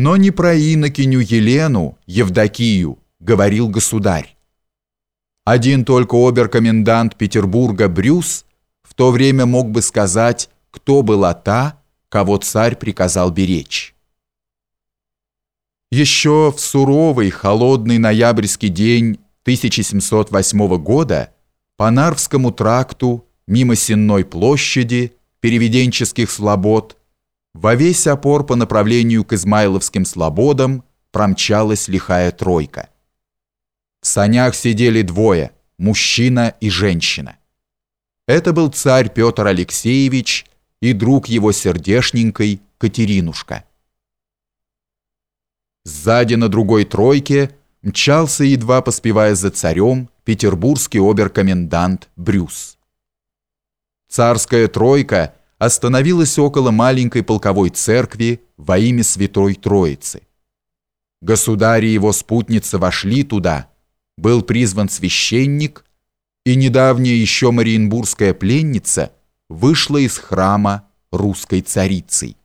Но не про инокиню Елену, Евдокию, говорил государь. Один только оберкомендант Петербурга Брюс в то время мог бы сказать, кто была та, кого царь приказал беречь. Еще в суровый, холодный ноябрьский день 1708 года по Нарвскому тракту, мимо Сенной площади, переведенческих слобод, во весь опор по направлению к Измайловским слободам промчалась лихая тройка. В санях сидели двое, мужчина и женщина. Это был царь Петр Алексеевич и друг его сердешненькой Катеринушка. Сзади на другой тройке мчался, едва поспевая за царем, петербургский оберкомендант Брюс. Царская тройка остановилась около маленькой полковой церкви во имя Святой Троицы. Государь и его спутница вошли туда, был призван священник, и недавняя еще мариенбургская пленница вышла из храма русской царицей.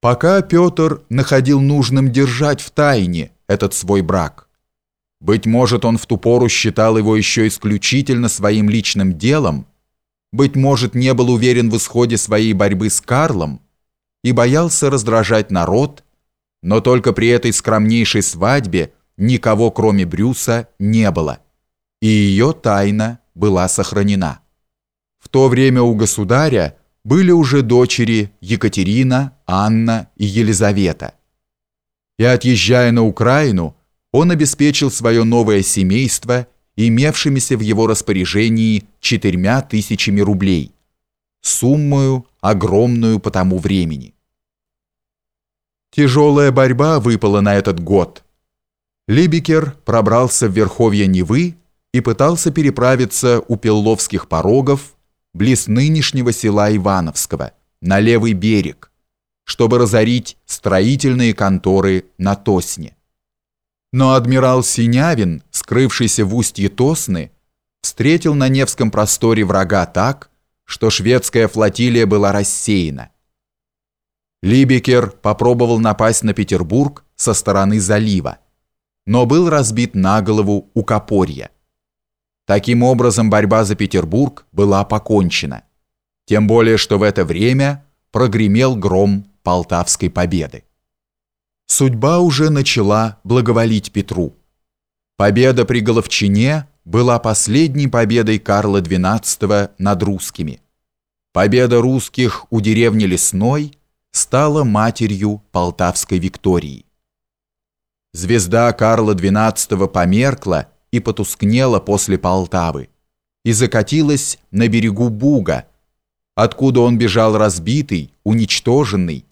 Пока Петр находил нужным держать в тайне этот свой брак, быть может, он в ту пору считал его еще исключительно своим личным делом, быть может, не был уверен в исходе своей борьбы с Карлом и боялся раздражать народ, но только при этой скромнейшей свадьбе никого, кроме Брюса, не было, и ее тайна была сохранена. В то время у государя были уже дочери Екатерина, Анна и Елизавета. И отъезжая на Украину, он обеспечил свое новое семейство имевшимися в его распоряжении четырьмя тысячами рублей, суммою, огромную по тому времени. Тяжелая борьба выпала на этот год. Либекер пробрался в верховье Невы и пытался переправиться у Пелловских порогов близ нынешнего села Ивановского, на левый берег, чтобы разорить строительные конторы на Тосне. Но адмирал Синявин, скрывшийся в устье Тосны, встретил на Невском просторе врага так, что шведская флотилия была рассеяна. Либекер попробовал напасть на Петербург со стороны залива, но был разбит на голову у Копорья. Таким образом, борьба за Петербург была покончена. Тем более, что в это время прогремел гром Полтавской победы. Судьба уже начала благоволить Петру. Победа при Головчине была последней победой Карла XII над русскими. Победа русских у деревни Лесной стала матерью Полтавской Виктории. Звезда Карла XII померкла и потускнела после Полтавы и закатилась на берегу Буга, откуда он бежал разбитый, уничтоженный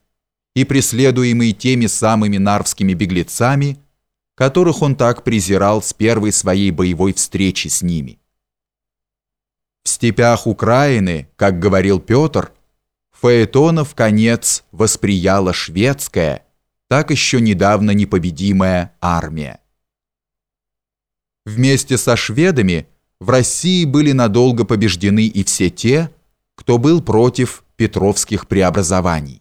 и преследуемый теми самыми нарвскими беглецами, которых он так презирал с первой своей боевой встречи с ними. В степях Украины, как говорил Петр, Фаэтонов конец восприяла шведская, так еще недавно непобедимая армия. Вместе со шведами в России были надолго побеждены и все те, кто был против петровских преобразований.